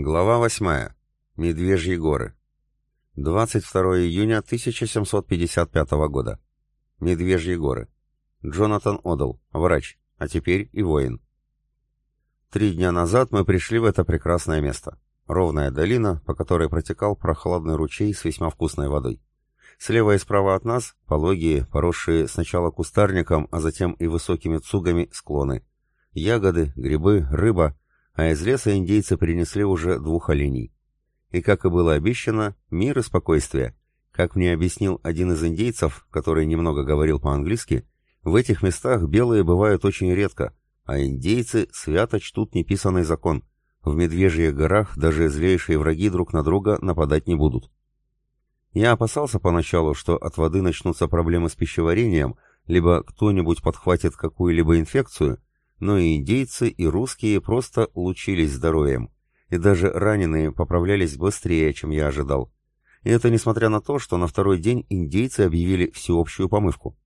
Глава 8. Медвежьи горы. 22 июня 1755 года. Медвежьи горы. Джонатан Одл, врач, а теперь и воин. Три дня назад мы пришли в это прекрасное место. Ровная долина, по которой протекал прохладный ручей с весьма вкусной водой. Слева и справа от нас пологие, поросшие сначала кустарником, а затем и высокими цугами склоны. Ягоды, грибы, рыба — а из леса индейцы принесли уже двух оленей. И, как и было обещано, мир и спокойствие. Как мне объяснил один из индейцев, который немного говорил по-английски, в этих местах белые бывают очень редко, а индейцы свято чтут неписанный закон. В Медвежьих горах даже злейшие враги друг на друга нападать не будут. Я опасался поначалу, что от воды начнутся проблемы с пищеварением, либо кто-нибудь подхватит какую-либо инфекцию, но и индейцы, и русские просто лучились здоровьем, и даже раненые поправлялись быстрее, чем я ожидал. И это несмотря на то, что на второй день индейцы объявили всеобщую помывку.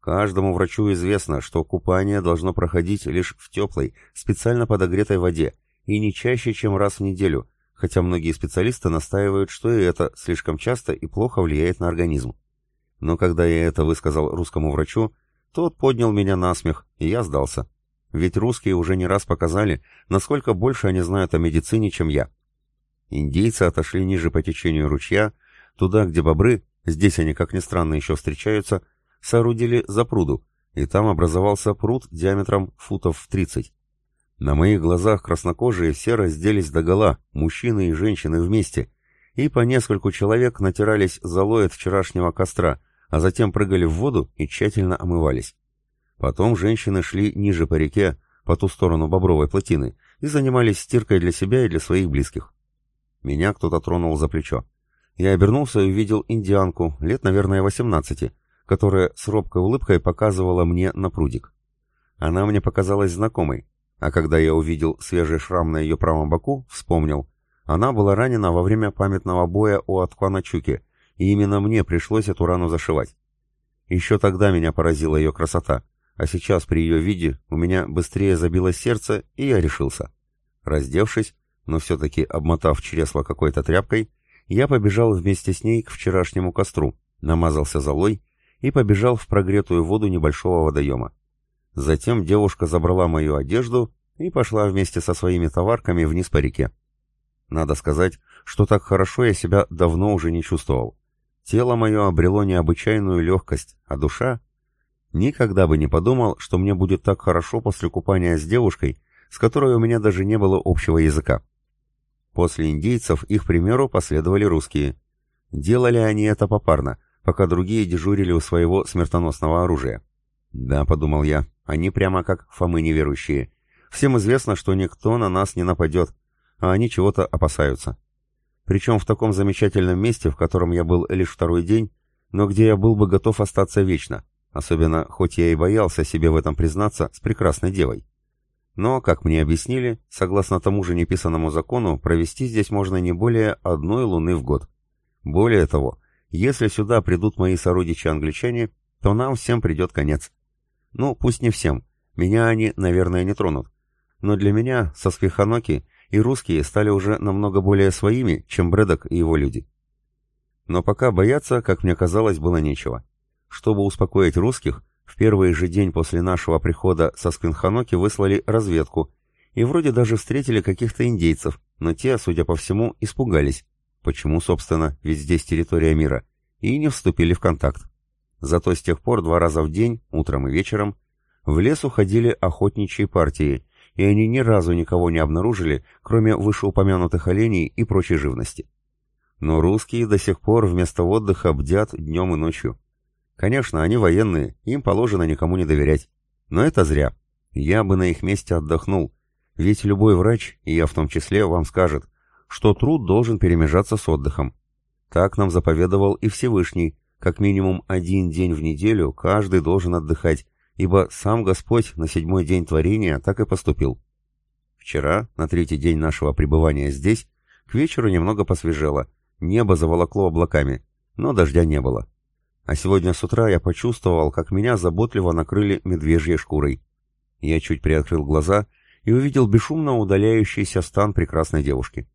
Каждому врачу известно, что купание должно проходить лишь в теплой, специально подогретой воде, и не чаще, чем раз в неделю, хотя многие специалисты настаивают, что и это слишком часто и плохо влияет на организм. Но когда я это высказал русскому врачу, тот поднял меня на смех, и я сдался. Ведь русские уже не раз показали, насколько больше они знают о медицине, чем я. Индейцы отошли ниже по течению ручья, туда, где бобры, здесь они, как ни странно, еще встречаются, соорудили запруду, и там образовался пруд диаметром футов в 30. На моих глазах краснокожие все разделись догола, мужчины и женщины вместе, и по нескольку человек натирались золой от вчерашнего костра, а затем прыгали в воду и тщательно омывались. Потом женщины шли ниже по реке, по ту сторону Бобровой плотины, и занимались стиркой для себя и для своих близких. Меня кто-то тронул за плечо. Я обернулся и увидел индианку, лет, наверное, 18, которая с робкой улыбкой показывала мне на прудик. Она мне показалась знакомой, а когда я увидел свежий шрам на ее правом боку, вспомнил. Она была ранена во время памятного боя у Аткваначуки, и именно мне пришлось эту рану зашивать. Еще тогда меня поразила ее красота — а сейчас при ее виде у меня быстрее забилось сердце, и я решился. Раздевшись, но все-таки обмотав чресло какой-то тряпкой, я побежал вместе с ней к вчерашнему костру, намазался золой и побежал в прогретую воду небольшого водоема. Затем девушка забрала мою одежду и пошла вместе со своими товарками вниз по реке. Надо сказать, что так хорошо я себя давно уже не чувствовал. Тело мое обрело необычайную легкость, а душа Никогда бы не подумал, что мне будет так хорошо после купания с девушкой, с которой у меня даже не было общего языка. После индейцев их примеру последовали русские. Делали они это попарно, пока другие дежурили у своего смертоносного оружия. Да, подумал я, они прямо как Фомы неверующие. Всем известно, что никто на нас не нападет, а они чего-то опасаются. Причем в таком замечательном месте, в котором я был лишь второй день, но где я был бы готов остаться вечно. Особенно, хоть я и боялся себе в этом признаться, с прекрасной девой. Но, как мне объяснили, согласно тому же неписанному закону, провести здесь можно не более одной луны в год. Более того, если сюда придут мои сородичи-англичане, то нам всем придет конец. Ну, пусть не всем. Меня они, наверное, не тронут. Но для меня Сосквиханоки и русские стали уже намного более своими, чем Брэдок и его люди. Но пока бояться, как мне казалось, было нечего. Чтобы успокоить русских, в первый же день после нашего прихода со Сквинханоки выслали разведку, и вроде даже встретили каких-то индейцев, но те, судя по всему, испугались. Почему, собственно, ведь здесь территория мира, и не вступили в контакт. Зато с тех пор два раза в день, утром и вечером, в лес уходили охотничьи партии, и они ни разу никого не обнаружили, кроме вышеупомянутых оленей и прочей живности. Но русские до сих пор вместо отдыха бдят днем и ночью. Конечно, они военные, им положено никому не доверять. Но это зря. Я бы на их месте отдохнул. Ведь любой врач, и я в том числе, вам скажет, что труд должен перемежаться с отдыхом. Так нам заповедовал и Всевышний, как минимум один день в неделю каждый должен отдыхать, ибо сам Господь на седьмой день творения так и поступил. Вчера, на третий день нашего пребывания здесь, к вечеру немного посвежело, небо заволокло облаками, но дождя не было. А сегодня с утра я почувствовал, как меня заботливо накрыли медвежьей шкурой. Я чуть приоткрыл глаза и увидел бесшумно удаляющийся стан прекрасной девушки.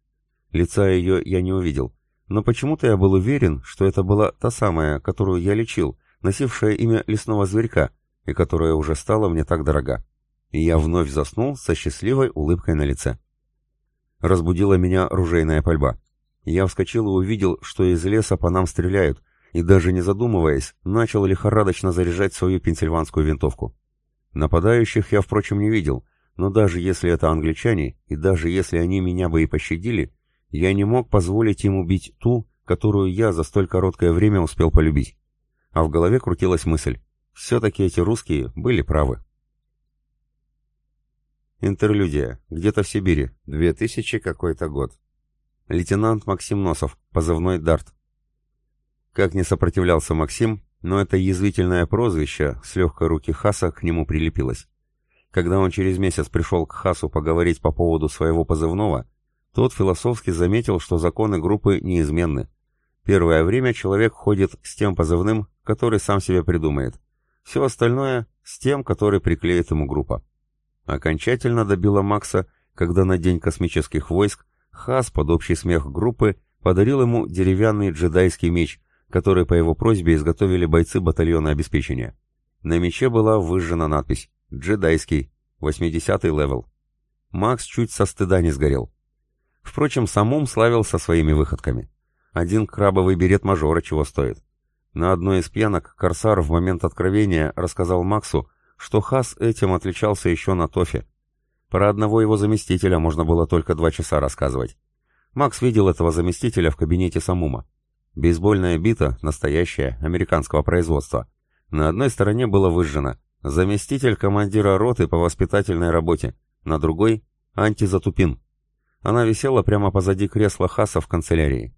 Лица ее я не увидел, но почему-то я был уверен, что это была та самая, которую я лечил, носившая имя лесного зверька, и которая уже стала мне так дорога. И я вновь заснул со счастливой улыбкой на лице. Разбудила меня ружейная пальба. Я вскочил и увидел, что из леса по нам стреляют, и даже не задумываясь, начал лихорадочно заряжать свою пенсильванскую винтовку. Нападающих я, впрочем, не видел, но даже если это англичане, и даже если они меня бы и пощадили, я не мог позволить им убить ту, которую я за столь короткое время успел полюбить. А в голове крутилась мысль, все-таки эти русские были правы. Интерлюдия. Где-то в Сибири. 2000 какой-то год. Лейтенант Максим Носов. Позывной Дарт. Как не сопротивлялся Максим, но это язвительное прозвище с легкой руки Хаса к нему прилепилось. Когда он через месяц пришел к Хасу поговорить по поводу своего позывного, тот философски заметил, что законы группы неизменны. Первое время человек ходит с тем позывным, который сам себе придумает. Все остальное с тем, который приклеит ему группа. Окончательно добила Макса, когда на День космических войск Хас под общий смех группы подарил ему деревянный джедайский меч, который по его просьбе изготовили бойцы батальона обеспечения. На мече была выжжена надпись «Джедайский, 80-й левел». Макс чуть со стыда не сгорел. Впрочем, самум славился своими выходками. Один крабовый берет мажора чего стоит. На одной из пьянок Корсар в момент откровения рассказал Максу, что Хас этим отличался еще на Тофе. Про одного его заместителя можно было только два часа рассказывать. Макс видел этого заместителя в кабинете Самума. Бейсбольная бита, настоящая, американского производства. На одной стороне было выжжено «Заместитель командира роты по воспитательной работе», на другой — «Антизатупин». Она висела прямо позади кресла Хаса в канцелярии.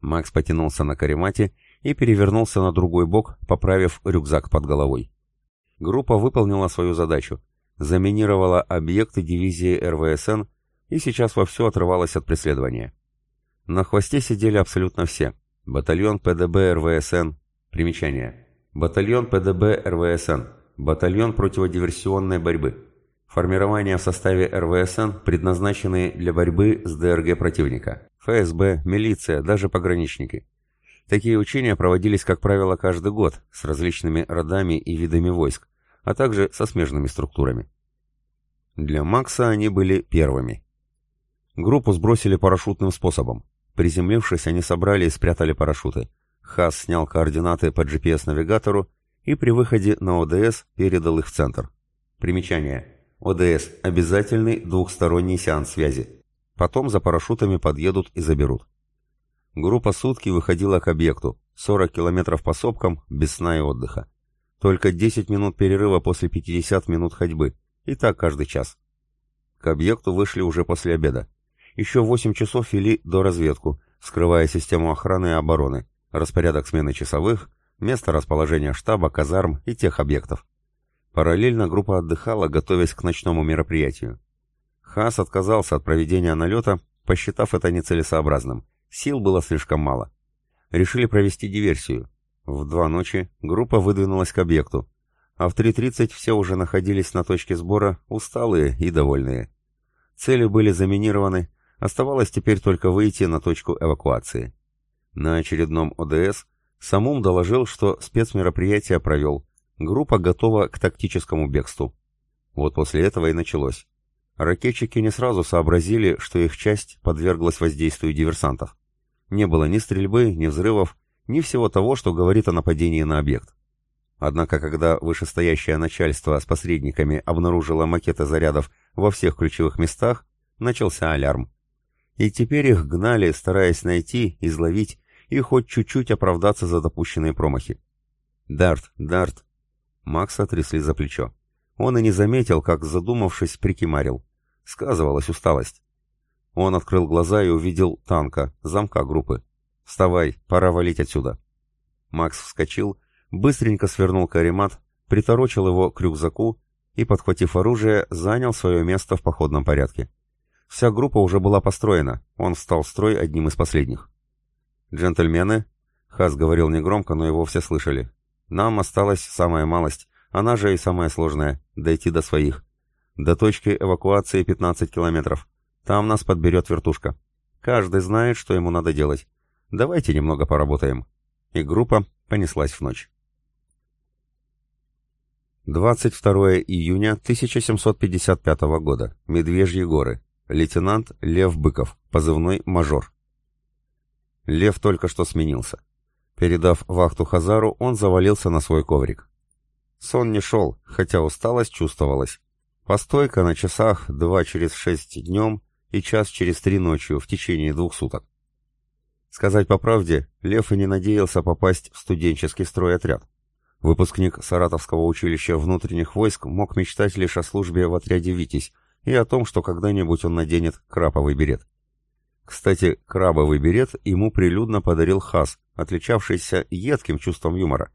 Макс потянулся на каремате и перевернулся на другой бок, поправив рюкзак под головой. Группа выполнила свою задачу, заминировала объекты дивизии РВСН и сейчас вовсю отрывалась от преследования. На хвосте сидели абсолютно все. Батальон ПДБ РВСН. Примечание. Батальон ПДБ РВСН. Батальон противодиверсионной борьбы. Формирования в составе РВСН, предназначенные для борьбы с ДРГ противника. ФСБ, милиция, даже пограничники. Такие учения проводились, как правило, каждый год с различными родами и видами войск, а также со смежными структурами. Для Макса они были первыми. Группу сбросили парашютным способом. Приземлившись, они собрали и спрятали парашюты. Хас снял координаты по GPS-навигатору и при выходе на ОДС передал их в центр. Примечание. ОДС – обязательный двухсторонний сеанс связи. Потом за парашютами подъедут и заберут. Группа сутки выходила к объекту, 40 километров по сопкам, без сна и отдыха. Только 10 минут перерыва после 50 минут ходьбы, и так каждый час. К объекту вышли уже после обеда. Еще 8 часов вели до разведку, скрывая систему охраны и обороны, распорядок смены часовых, место расположения штаба, казарм и тех объектов. Параллельно группа отдыхала, готовясь к ночному мероприятию. Хас отказался от проведения налета, посчитав это нецелесообразным, Сил было слишком мало. Решили провести диверсию. В два ночи группа выдвинулась к объекту, а в 3.30 все уже находились на точке сбора, усталые и довольные. Цели были заминированы, оставалось теперь только выйти на точку эвакуации. На очередном ОДС Самум доложил, что спецмероприятие провел, группа готова к тактическому бегству. Вот после этого и началось. Ракетчики не сразу сообразили, что их часть подверглась воздействию диверсантов. Не было ни стрельбы, ни взрывов, ни всего того, что говорит о нападении на объект. Однако, когда вышестоящее начальство с посредниками обнаружило макеты зарядов во всех ключевых местах, начался алярм. И теперь их гнали, стараясь найти, изловить и хоть чуть-чуть оправдаться за допущенные промахи. «Дарт, Дарт!» Макса трясли за плечо. Он и не заметил, как, задумавшись, прикимарил. Сказывалась усталость. Он открыл глаза и увидел танка, замка группы. «Вставай, пора валить отсюда». Макс вскочил, быстренько свернул каремат, приторочил его к рюкзаку и, подхватив оружие, занял свое место в походном порядке. Вся группа уже была построена, он встал в строй одним из последних. «Джентльмены», — Хас говорил негромко, но его все слышали, — «нам осталась самая малость, она же и самая сложная — дойти до своих. До точки эвакуации 15 километров. Там нас подберет вертушка. Каждый знает, что ему надо делать. Давайте немного поработаем. И группа понеслась в ночь. 22 июня 1755 года. Медвежьи горы. Лейтенант Лев Быков, позывной «Мажор». Лев только что сменился. Передав вахту Хазару, он завалился на свой коврик. Сон не шел, хотя усталость чувствовалась. Постойка на часах два через шесть днем и час через три ночью в течение двух суток. Сказать по правде, Лев и не надеялся попасть в студенческий стройотряд. Выпускник Саратовского училища внутренних войск мог мечтать лишь о службе в отряде «Витязь» и о том, что когда-нибудь он наденет краповый берет. Кстати, крабовый берет ему прилюдно подарил Хас, отличавшийся едким чувством юмора.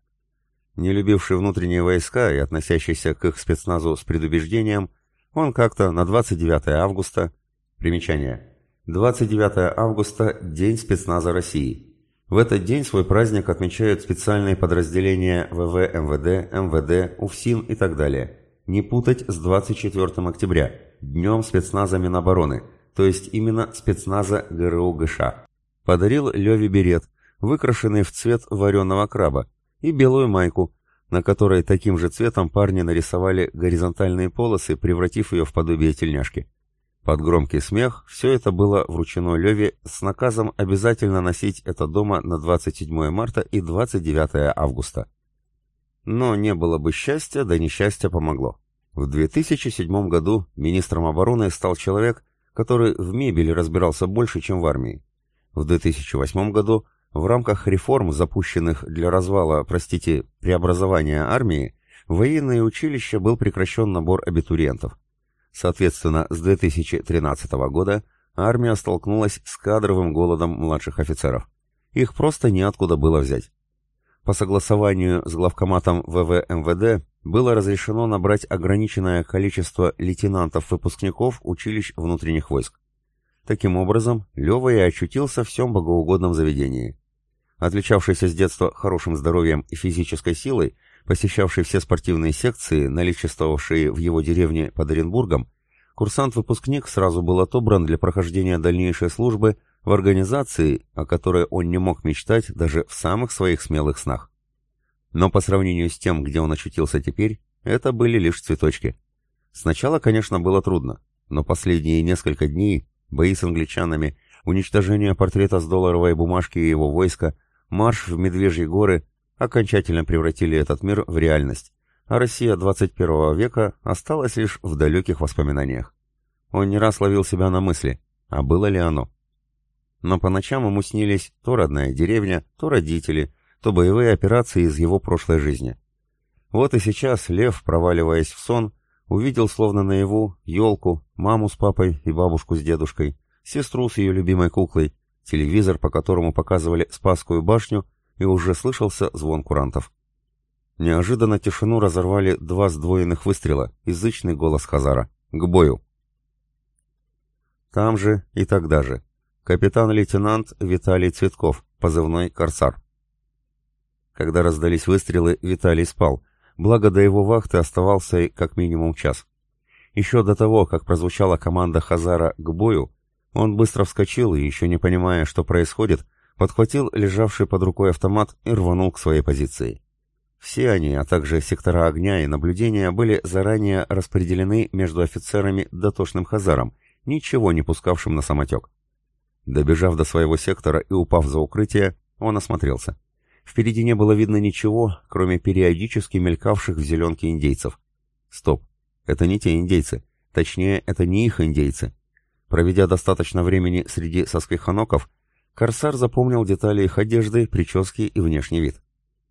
Не любивший внутренние войска и относящийся к их спецназу с предубеждением, он как-то на 29 августа... Примечание. 29 августа – День спецназа России. В этот день свой праздник отмечают специальные подразделения ВВ, МВД, МВД, УФСИН и так далее. Не путать с 24 октября, Днем спецназа Минобороны, то есть именно спецназа ГРУ ГШ. Подарил Леве берет, выкрашенный в цвет вареного краба, и белую майку, на которой таким же цветом парни нарисовали горизонтальные полосы, превратив ее в подобие тельняшки. Под громкий смех все это было вручено Леве с наказом обязательно носить это дома на 27 марта и 29 августа. Но не было бы счастья, да несчастье помогло. В 2007 году министром обороны стал человек, который в мебели разбирался больше, чем в армии. В 2008 году в рамках реформ, запущенных для развала, простите, преобразования армии, в военные училища был прекращен набор абитуриентов. Соответственно, с 2013 года армия столкнулась с кадровым голодом младших офицеров. Их просто неоткуда было взять. По согласованию с главкоматом ВВ МВД было разрешено набрать ограниченное количество лейтенантов-выпускников училищ внутренних войск. Таким образом, Лева и очутился в всем богоугодном заведении. Отличавшийся с детства хорошим здоровьем и физической силой, посещавший все спортивные секции, наличествовавшие в его деревне под Оренбургом, курсант-выпускник сразу был отобран для прохождения дальнейшей службы в организации, о которой он не мог мечтать даже в самых своих смелых снах. Но по сравнению с тем, где он очутился теперь, это были лишь цветочки. Сначала, конечно, было трудно, но последние несколько дней бои с англичанами, уничтожение портрета с долларовой бумажки и его войска, марш в Медвежьи горы окончательно превратили этот мир в реальность, а Россия 21 века осталась лишь в далеких воспоминаниях. Он не раз ловил себя на мысли, а было ли оно? Но по ночам ему снились то родная деревня, то родители, то боевые операции из его прошлой жизни. Вот и сейчас Лев, проваливаясь в сон, увидел словно наяву елку, маму с папой и бабушку с дедушкой, сестру с ее любимой куклой, телевизор, по которому показывали Спасскую башню, и уже слышался звон курантов. Неожиданно тишину разорвали два сдвоенных выстрела, язычный голос Хазара. «К бою!» Там же и тогда же. Капитан-лейтенант Виталий Цветков, позывной «Корсар». Когда раздались выстрелы, Виталий спал, благо до его вахты оставался как минимум час. Еще до того, как прозвучала команда Хазара «к бою», он быстро вскочил и, еще не понимая, что происходит, подхватил лежавший под рукой автомат и рванул к своей позиции. Все они, а также сектора огня и наблюдения были заранее распределены между офицерами дотошным Хазаром, ничего не пускавшим на самотек. Добежав до своего сектора и упав за укрытие, он осмотрелся. Впереди не было видно ничего, кроме периодически мелькавших в зеленке индейцев. Стоп, это не те индейцы. Точнее, это не их индейцы. Проведя достаточно времени среди сосквиханоков, Корсар запомнил детали их одежды, прически и внешний вид.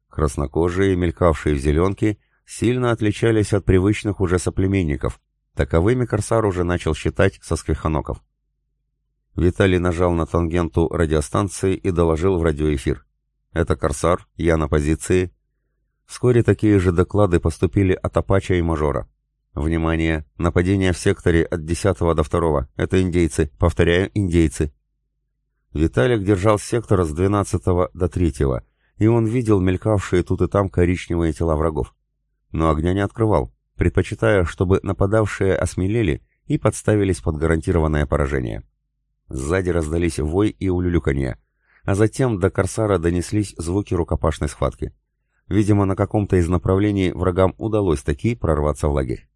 Краснокожие, мелькавшие в зеленке, сильно отличались от привычных уже соплеменников. Таковыми Корсар уже начал считать сосквиханоков. Виталий нажал на тангенту радиостанции и доложил в радиоэфир. «Это Корсар, я на позиции». Вскоре такие же доклады поступили от Апача и Мажора. Внимание! Нападение в секторе от 10 до 2. Это индейцы. Повторяю, индейцы. Виталик держал сектор с 12 до 3, и он видел мелькавшие тут и там коричневые тела врагов. Но огня не открывал, предпочитая, чтобы нападавшие осмелели и подставились под гарантированное поражение. Сзади раздались вой и улюлюканье, а затем до Корсара донеслись звуки рукопашной схватки. Видимо, на каком-то из направлений врагам удалось таки прорваться в лагерь.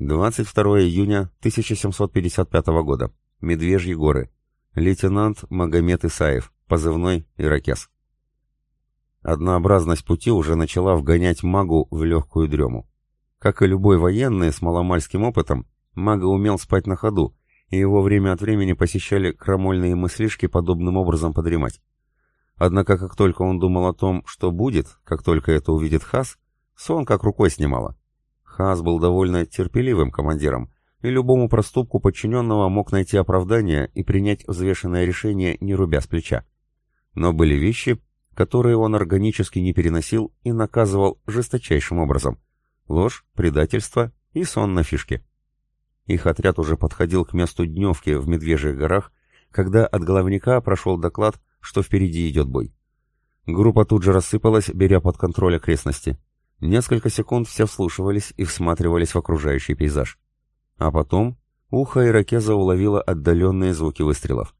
22 июня 1755 года. Медвежьи горы. Лейтенант Магомед Исаев, позывной «Иракес». Однообразность пути уже начала вгонять магу в легкую дрему. Как и любой военный с маломальским опытом, мага умел спать на ходу, и его время от времени посещали крамольные мыслишки подобным образом подремать. Однако, как только он думал о том, что будет, как только это увидит Хас, сон как рукой снимало. Хас был довольно терпеливым командиром, и любому проступку подчиненного мог найти оправдание и принять взвешенное решение, не рубя с плеча. Но были вещи, которые он органически не переносил и наказывал жесточайшим образом. Ложь, предательство и сон на фишке. Их отряд уже подходил к месту дневки в Медвежьих горах, когда от головника прошел доклад, что впереди идет бой. Группа тут же рассыпалась, беря под контроль окрестности. Несколько секунд все вслушивались и всматривались в окружающий пейзаж. А потом ухо иракеза уловило отдаленные звуки выстрелов.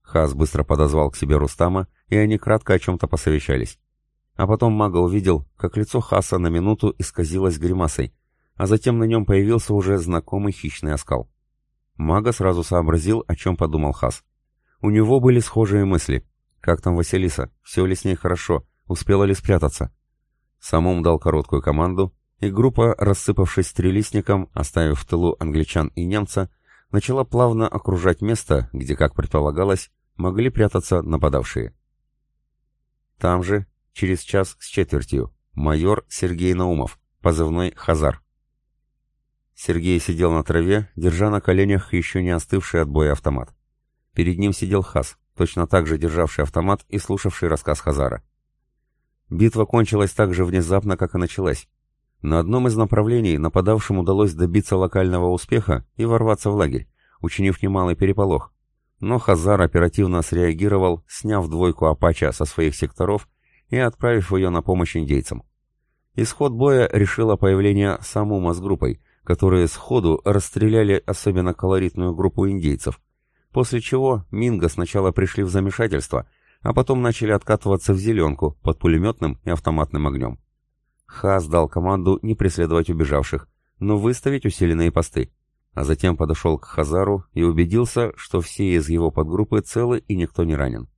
Хас быстро подозвал к себе Рустама, и они кратко о чем-то посовещались. А потом мага увидел, как лицо Хаса на минуту исказилось гримасой, а затем на нем появился уже знакомый хищный оскал. Мага сразу сообразил, о чем подумал Хас. У него были схожие мысли. Как там Василиса? Все ли с ней хорошо? Успела ли спрятаться? Самум дал короткую команду, и группа, рассыпавшись стрелистником, оставив в тылу англичан и немца, начала плавно окружать место, где, как предполагалось, могли прятаться нападавшие. Там же, через час с четвертью, майор Сергей Наумов, позывной «Хазар». Сергей сидел на траве, держа на коленях еще не остывший от боя автомат. Перед ним сидел Хас, точно так же державший автомат и слушавший рассказ Хазара. Битва кончилась так же внезапно, как и началась. На одном из направлений нападавшим удалось добиться локального успеха и ворваться в лагерь, учинив немалый переполох. Но Хазар оперативно среагировал, сняв двойку Апача со своих секторов и отправив ее на помощь индейцам. Исход боя решило появление Самума с группой, которые сходу расстреляли особенно колоритную группу индейцев, после чего Минго сначала пришли в замешательство, а потом начали откатываться в зеленку под пулеметным и автоматным огнем. Хас дал команду не преследовать убежавших, но выставить усиленные посты, а затем подошел к Хазару и убедился, что все из его подгруппы целы и никто не ранен.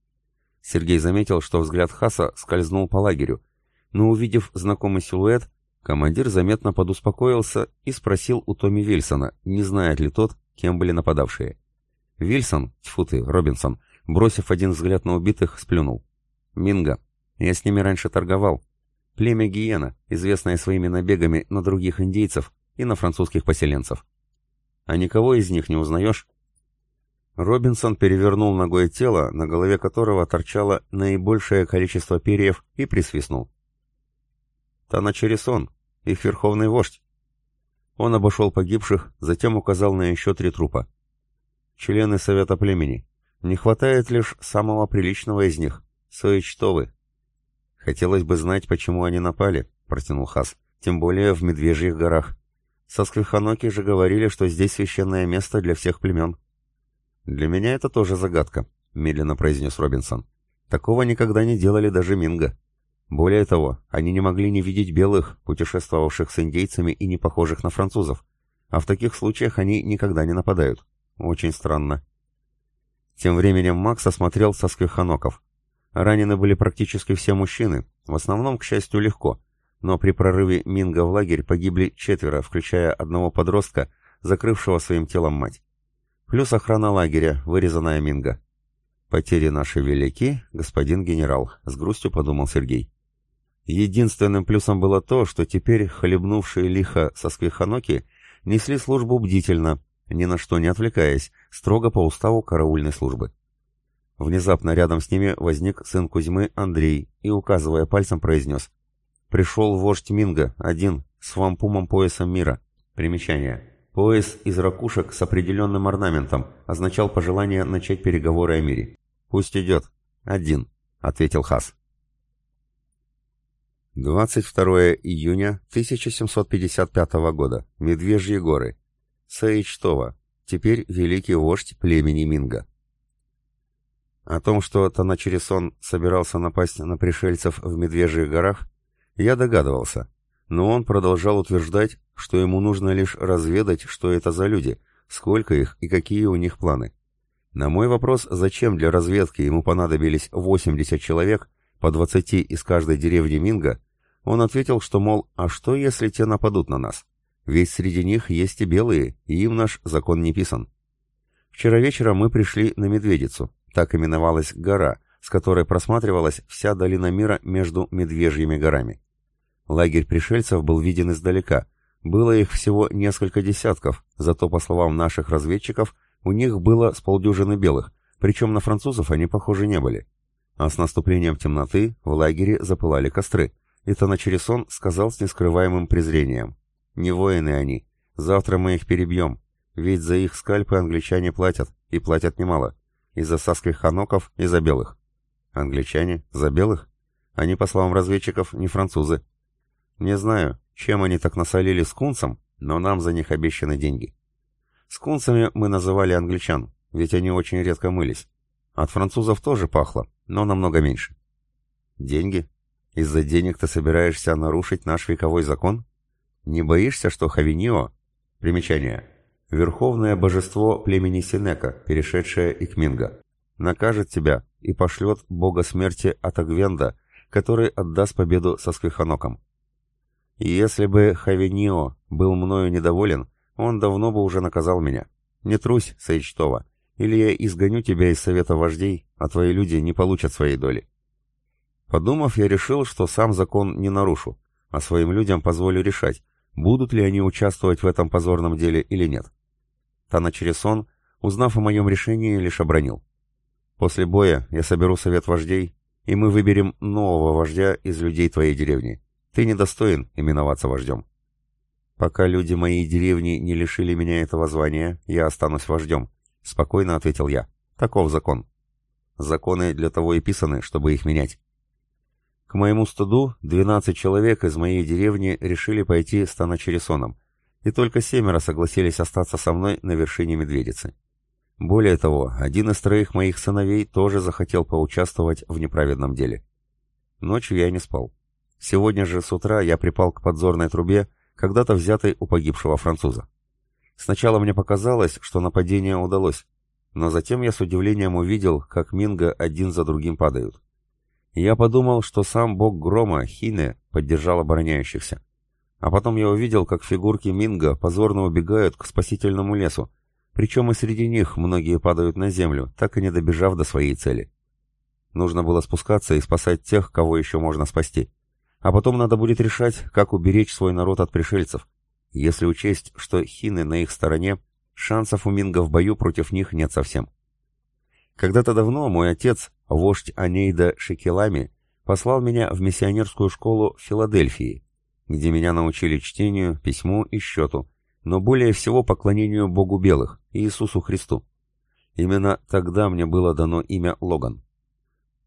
Сергей заметил, что взгляд Хаса скользнул по лагерю, но увидев знакомый силуэт, Командир заметно подуспокоился и спросил у Томми Вильсона, не знает ли тот, кем были нападавшие. Вильсон, тьфу ты, Робинсон, бросив один взгляд на убитых, сплюнул. «Минго. Я с ними раньше торговал. Племя Гиена, известное своими набегами на других индейцев и на французских поселенцев. А никого из них не узнаешь?» Робинсон перевернул ногой тело, на голове которого торчало наибольшее количество перьев, и присвистнул. «Таначерисон, их верховный вождь. Он обошел погибших, затем указал на еще три трупа. Члены Совета племени. Не хватает лишь самого приличного из них — Соичтовы. Хотелось бы знать, почему они напали, — протянул Хас, — тем более в Медвежьих горах. Сосквиханоки же говорили, что здесь священное место для всех племен. Для меня это тоже загадка, — медленно произнес Робинсон. Такого никогда не делали даже Минго. Более того, они не могли не видеть белых, путешествовавших с индейцами и не похожих на французов. А в таких случаях они никогда не нападают. Очень странно. Тем временем Макс осмотрел сосквиханоков. Ранены были практически все мужчины, в основном, к счастью, легко. Но при прорыве Минга в лагерь погибли четверо, включая одного подростка, закрывшего своим телом мать. Плюс охрана лагеря, вырезанная Минга. «Потери наши велики, господин генерал», — с грустью подумал Сергей. Единственным плюсом было то, что теперь хлебнувшие лихо со сквиханоки несли службу бдительно, ни на что не отвлекаясь, строго по уставу караульной службы. Внезапно рядом с ними возник сын Кузьмы Андрей и, указывая пальцем, произнес «Пришел вождь Минга, один, с вампумом поясом мира. Примечание. Пояс из ракушек с определенным орнаментом означал пожелание начать переговоры о мире. «Пусть идет. Один», — ответил Хас. 22 июня 1755 года. Медвежьи горы. Саичтова. теперь великий вождь племени Минга. О том, что Таначерисон собирался напасть на пришельцев в Медвежьих горах, я догадывался, но он продолжал утверждать, что ему нужно лишь разведать, что это за люди, сколько их и какие у них планы. На мой вопрос, зачем для разведки ему понадобились 80 человек, по 20 из каждой деревни Минга, он ответил, что, мол, а что, если те нападут на нас? Ведь среди них есть и белые, и им наш закон не писан. Вчера вечером мы пришли на Медведицу, так именовалась гора, с которой просматривалась вся долина мира между Медвежьими горами. Лагерь пришельцев был виден издалека, было их всего несколько десятков, зато, по словам наших разведчиков, у них было с полдюжины белых, причем на французов они, похоже, не были. А с наступлением темноты в лагере запылали костры, и Таначерисон сказал с нескрываемым презрением. «Не воины они. Завтра мы их перебьем. Ведь за их скальпы англичане платят, и платят немало. И за саских ханоков, и за белых». «Англичане? За белых? Они, по словам разведчиков, не французы». «Не знаю, чем они так насолили скунсам, но нам за них обещаны деньги». Скунсами мы называли англичан, ведь они очень редко мылись. От французов тоже пахло, но намного меньше. Деньги? Из-за денег ты собираешься нарушить наш вековой закон? Не боишься, что Хавинио... Примечание. Верховное божество племени Синека, перешедшее Икминга, накажет тебя и пошлет бога смерти Атагвенда, который отдаст победу со Сквиханоком. Если бы Хавинио был мною недоволен, он давно бы уже наказал меня. Не трусь, Сейчтова, или я изгоню тебя из совета вождей, а твои люди не получат своей доли. Подумав, я решил, что сам закон не нарушу, а своим людям позволю решать, будут ли они участвовать в этом позорном деле или нет. Тана Чересон, узнав о моем решении, лишь обронил. После боя я соберу совет вождей, и мы выберем нового вождя из людей твоей деревни. Ты недостоин именоваться вождем. Пока люди моей деревни не лишили меня этого звания, я останусь вождем, — спокойно ответил я. Таков закон. Законы для того и писаны, чтобы их менять. Моему стыду, 12 человек из моей деревни решили пойти с Таначересоном, и только семеро согласились остаться со мной на вершине Медведицы. Более того, один из троих моих сыновей тоже захотел поучаствовать в неправедном деле. Ночью я не спал. Сегодня же с утра я припал к подзорной трубе, когда-то взятой у погибшего француза. Сначала мне показалось, что нападение удалось, но затем я с удивлением увидел, как Минго один за другим падают. Я подумал, что сам бог грома, Хине, поддержал обороняющихся. А потом я увидел, как фигурки Минга позорно убегают к спасительному лесу, причем и среди них многие падают на землю, так и не добежав до своей цели. Нужно было спускаться и спасать тех, кого еще можно спасти. А потом надо будет решать, как уберечь свой народ от пришельцев. Если учесть, что хины на их стороне, шансов у Минга в бою против них нет совсем. Когда-то давно мой отец, вождь Анейда Шекелами, послал меня в миссионерскую школу в Филадельфии, где меня научили чтению, письму и счету, но более всего поклонению Богу Белых, Иисусу Христу. Именно тогда мне было дано имя Логан.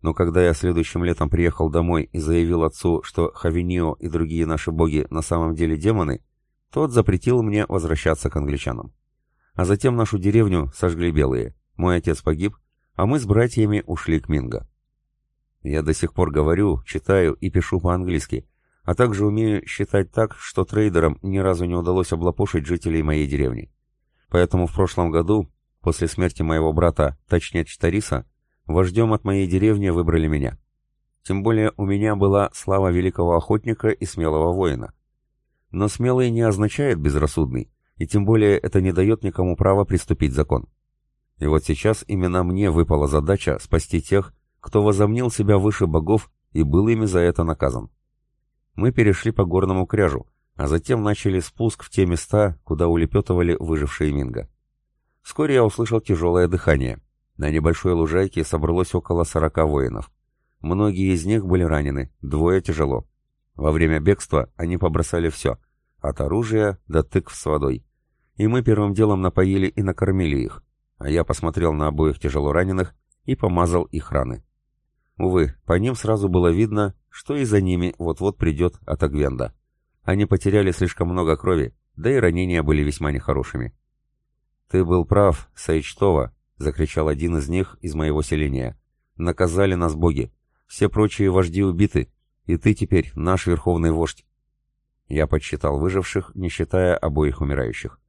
Но когда я следующим летом приехал домой и заявил отцу, что Хавинио и другие наши боги на самом деле демоны, тот запретил мне возвращаться к англичанам. А затем нашу деревню сожгли белые. Мой отец погиб, а мы с братьями ушли к Минго. Я до сих пор говорю, читаю и пишу по-английски, а также умею считать так, что трейдерам ни разу не удалось облапошить жителей моей деревни. Поэтому в прошлом году, после смерти моего брата, точнее Чтариса, вождем от моей деревни выбрали меня. Тем более у меня была слава великого охотника и смелого воина. Но смелый не означает безрассудный, и тем более это не дает никому права приступить закон. И вот сейчас именно мне выпала задача спасти тех, кто возомнил себя выше богов и был ими за это наказан. Мы перешли по горному кряжу, а затем начали спуск в те места, куда улепетывали выжившие Минго. Вскоре я услышал тяжелое дыхание. На небольшой лужайке собралось около сорока воинов. Многие из них были ранены, двое тяжело. Во время бегства они побросали все, от оружия до тыкв с водой. И мы первым делом напоили и накормили их а я посмотрел на обоих тяжело раненых и помазал их раны. Увы, по ним сразу было видно, что и за ними вот-вот придет Атагвенда. Они потеряли слишком много крови, да и ранения были весьма нехорошими. «Ты был прав, Саичтова!» — закричал один из них из моего селения. «Наказали нас боги. Все прочие вожди убиты, и ты теперь наш верховный вождь». Я подсчитал выживших, не считая обоих умирающих.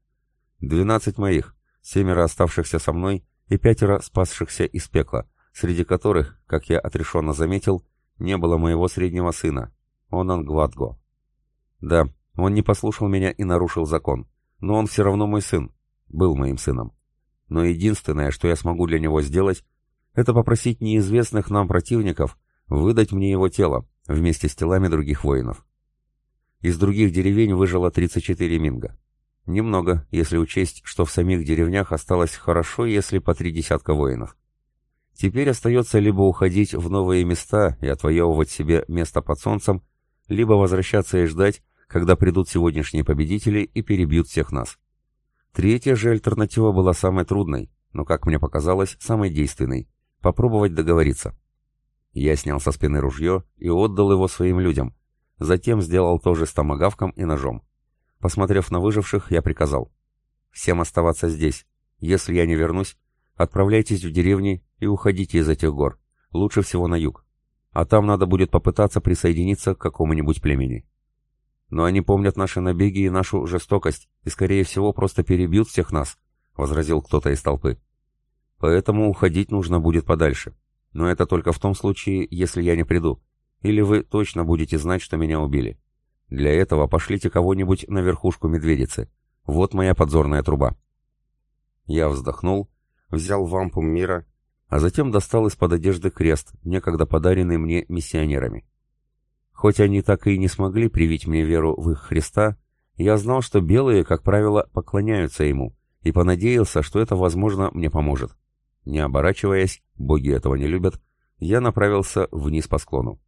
Двенадцать моих, семеро оставшихся со мной и пятеро спасшихся из пекла, среди которых, как я отрешенно заметил, не было моего среднего сына, Онан Гвадго. Да, он не послушал меня и нарушил закон, но он все равно мой сын, был моим сыном. Но единственное, что я смогу для него сделать, это попросить неизвестных нам противников выдать мне его тело вместе с телами других воинов. Из других деревень выжило 34 минга. Немного, если учесть, что в самих деревнях осталось хорошо, если по три десятка воинов. Теперь остается либо уходить в новые места и отвоевывать себе место под солнцем, либо возвращаться и ждать, когда придут сегодняшние победители и перебьют всех нас. Третья же альтернатива была самой трудной, но, как мне показалось, самой действенной – попробовать договориться. Я снял со спины ружье и отдал его своим людям, затем сделал то же с томагавком и ножом. Посмотрев на выживших, я приказал. «Всем оставаться здесь. Если я не вернусь, отправляйтесь в деревни и уходите из этих гор. Лучше всего на юг. А там надо будет попытаться присоединиться к какому-нибудь племени. Но они помнят наши набеги и нашу жестокость, и, скорее всего, просто перебьют всех нас», — возразил кто-то из толпы. «Поэтому уходить нужно будет подальше. Но это только в том случае, если я не приду. Или вы точно будете знать, что меня убили. Для этого пошлите кого-нибудь на верхушку медведицы. Вот моя подзорная труба». Я вздохнул, взял вампум мира, а затем достал из-под одежды крест, некогда подаренный мне миссионерами. Хоть они так и не смогли привить мне веру в их Христа, я знал, что белые, как правило, поклоняются ему, и понадеялся, что это, возможно, мне поможет. Не оборачиваясь, боги этого не любят, я направился вниз по склону.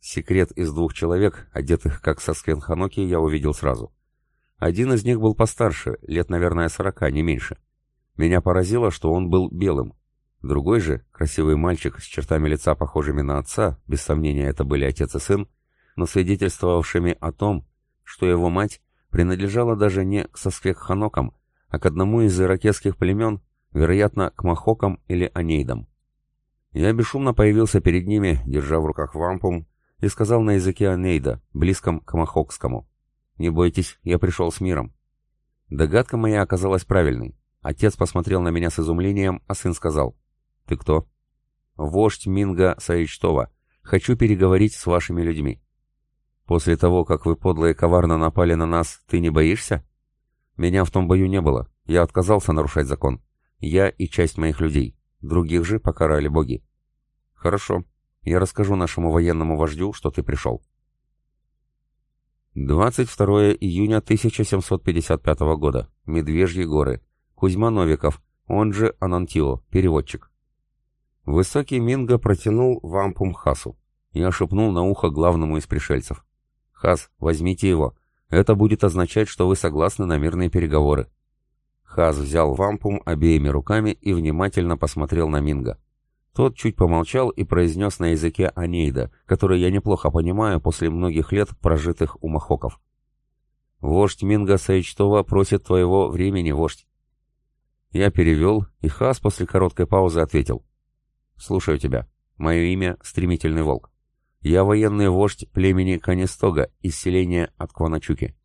Секрет из двух человек, одетых как Саскен Ханоки, я увидел сразу. Один из них был постарше, лет, наверное, сорока, не меньше. Меня поразило, что он был белым, Другой же, красивый мальчик с чертами лица, похожими на отца, без сомнения это были отец и сын, но свидетельствовавшими о том, что его мать принадлежала даже не к Сасквек-Ханокам, а к одному из иракетских племен, вероятно, к Махокам или Анейдам. Я бесшумно появился перед ними, держа в руках вампум, и сказал на языке Анейда, близком к Махокскому. «Не бойтесь, я пришел с миром». Догадка моя оказалась правильной. Отец посмотрел на меня с изумлением, а сын сказал, «Ты кто?» «Вождь Минга Саичтова. Хочу переговорить с вашими людьми». «После того, как вы подло и коварно напали на нас, ты не боишься?» «Меня в том бою не было. Я отказался нарушать закон. Я и часть моих людей. Других же покарали боги». «Хорошо. Я расскажу нашему военному вождю, что ты пришел». 22 июня 1755 года. Медвежьи горы. Кузьма Новиков, он же Анантио, переводчик. Высокий Минго протянул вампум Хасу. Я шепнул на ухо главному из пришельцев. «Хас, возьмите его. Это будет означать, что вы согласны на мирные переговоры». Хас взял вампум обеими руками и внимательно посмотрел на Минга. Тот чуть помолчал и произнес на языке Анейда, который я неплохо понимаю после многих лет, прожитых у махоков. «Вождь Минга Саичтова просит твоего времени, вождь». Я перевел, и Хас после короткой паузы ответил. «Слушаю тебя. Мое имя — Стремительный Волк. Я военный вождь племени Канистога из селения Аткваначуки».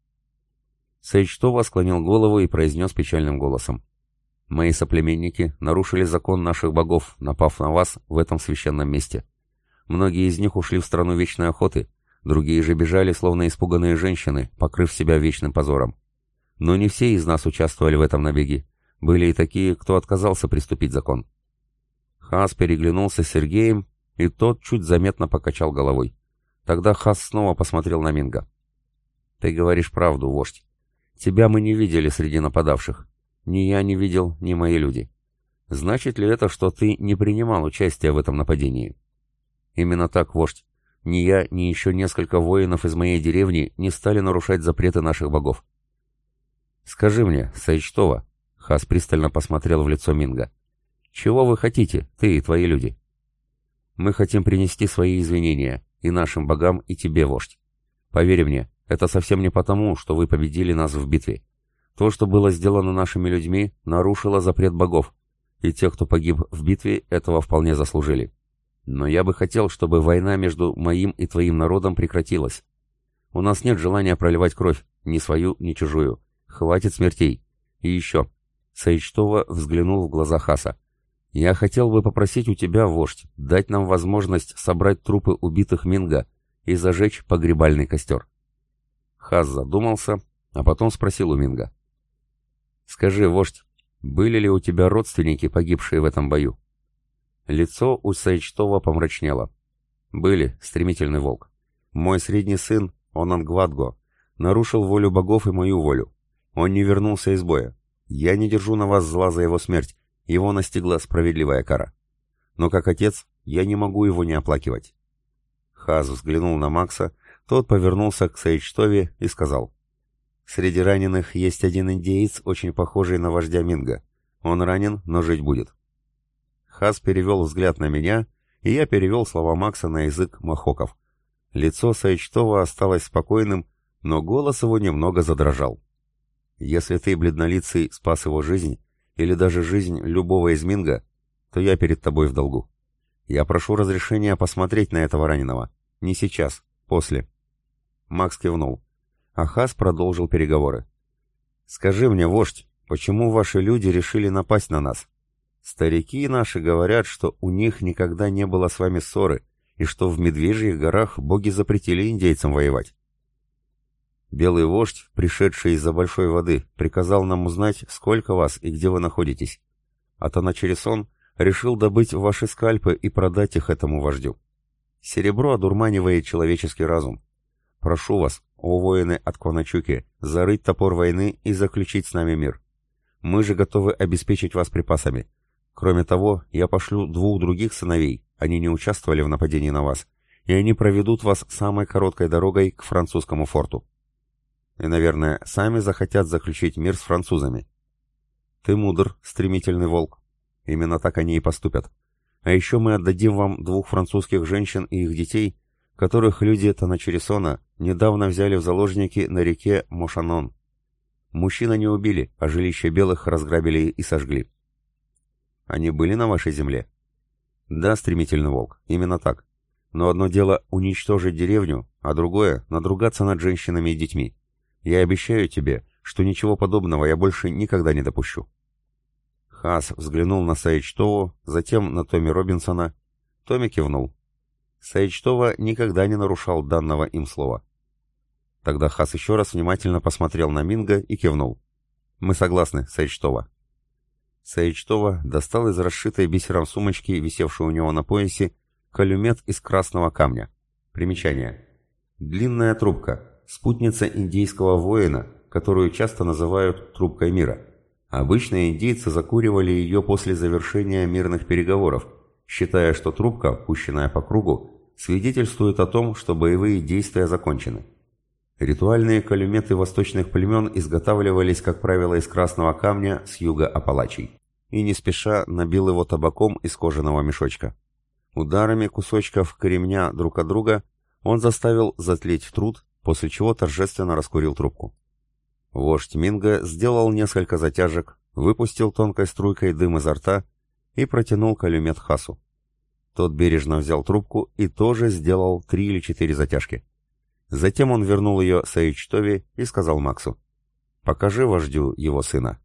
Сейчтова склонил голову и произнес печальным голосом. «Мои соплеменники нарушили закон наших богов, напав на вас в этом священном месте. Многие из них ушли в страну вечной охоты, другие же бежали, словно испуганные женщины, покрыв себя вечным позором. Но не все из нас участвовали в этом набеге. Были и такие, кто отказался приступить закон. Хас переглянулся с Сергеем, и тот чуть заметно покачал головой. Тогда Хас снова посмотрел на Минга. «Ты говоришь правду, вождь. Тебя мы не видели среди нападавших. Ни я не видел, ни мои люди. Значит ли это, что ты не принимал участия в этом нападении?» «Именно так, вождь. Ни я, ни еще несколько воинов из моей деревни не стали нарушать запреты наших богов». «Скажи мне, Сайчтова», — Хас пристально посмотрел в лицо Минга, — чего вы хотите, ты и твои люди? Мы хотим принести свои извинения и нашим богам, и тебе, вождь. Поверь мне, это совсем не потому, что вы победили нас в битве. То, что было сделано нашими людьми, нарушило запрет богов, и те, кто погиб в битве, этого вполне заслужили. Но я бы хотел, чтобы война между моим и твоим народом прекратилась. У нас нет желания проливать кровь, ни свою, ни чужую. Хватит смертей. И еще. Саичтова взглянул в глаза Хаса. Я хотел бы попросить у тебя, вождь, дать нам возможность собрать трупы убитых Минга и зажечь погребальный костер. Хас задумался, а потом спросил у Минга. «Скажи, вождь, были ли у тебя родственники, погибшие в этом бою?» Лицо у Сайчтова помрачнело. «Были, стремительный волк. Мой средний сын, он Ангвадго, нарушил волю богов и мою волю. Он не вернулся из боя. Я не держу на вас зла за его смерть, его настигла справедливая кара. Но как отец, я не могу его не оплакивать». Хаз взглянул на Макса, тот повернулся к Сейчтове и сказал. «Среди раненых есть один индеец, очень похожий на вождя Минга. Он ранен, но жить будет. Хас перевел взгляд на меня, и я перевел слова Макса на язык махоков. Лицо Сайчтова осталось спокойным, но голос его немного задрожал. «Если ты, бледнолицый, спас его жизнь, или даже жизнь любого из Минга, то я перед тобой в долгу. Я прошу разрешения посмотреть на этого раненого. Не сейчас, после». Макс кивнул. А Хас продолжил переговоры. «Скажи мне, вождь, почему ваши люди решили напасть на нас? Старики наши говорят, что у них никогда не было с вами ссоры, и что в Медвежьих горах боги запретили индейцам воевать. Белый вождь, пришедший из-за большой воды, приказал нам узнать, сколько вас и где вы находитесь. А Таначерисон решил добыть ваши скальпы и продать их этому вождю. Серебро одурманивает человеческий разум. Прошу вас, о воины от Кваначуки, зарыть топор войны и заключить с нами мир. Мы же готовы обеспечить вас припасами, Кроме того, я пошлю двух других сыновей, они не участвовали в нападении на вас, и они проведут вас самой короткой дорогой к французскому форту. И, наверное, сами захотят заключить мир с французами. Ты мудр, стремительный волк. Именно так они и поступят. А еще мы отдадим вам двух французских женщин и их детей, которых люди Таначересона недавно взяли в заложники на реке Мошанон. Мужчина не убили, а жилище белых разграбили и сожгли. Они были на вашей земле? Да, стремительный волк, именно так. Но одно дело уничтожить деревню, а другое — надругаться над женщинами и детьми. Я обещаю тебе, что ничего подобного я больше никогда не допущу. Хас взглянул на Саичтову, затем на Томми Робинсона. Томми кивнул. Саичтова никогда не нарушал данного им слова. Тогда Хас еще раз внимательно посмотрел на Минга и кивнул. «Мы согласны, Саичтова. Саичтова достал из расшитой бисером сумочки, висевшей у него на поясе, калюмет из красного камня. Примечание. Длинная трубка, спутница индейского воина, которую часто называют «трубкой мира». Обычно индейцы закуривали ее после завершения мирных переговоров, считая, что трубка, пущенная по кругу, свидетельствует о том, что боевые действия закончены. Ритуальные калюметы восточных племен изготавливались, как правило, из красного камня с юга Апалачей. И не спеша набил его табаком из кожаного мешочка. Ударами кусочков кремня друг от друга он заставил затлеть труд, после чего торжественно раскурил трубку. Вождь Минга сделал несколько затяжек, выпустил тонкой струйкой дым изо рта и протянул калюмет Хасу. Тот бережно взял трубку и тоже сделал три или четыре затяжки. Затем он вернул ее Саичтове и сказал Максу, «Покажи вождю его сына».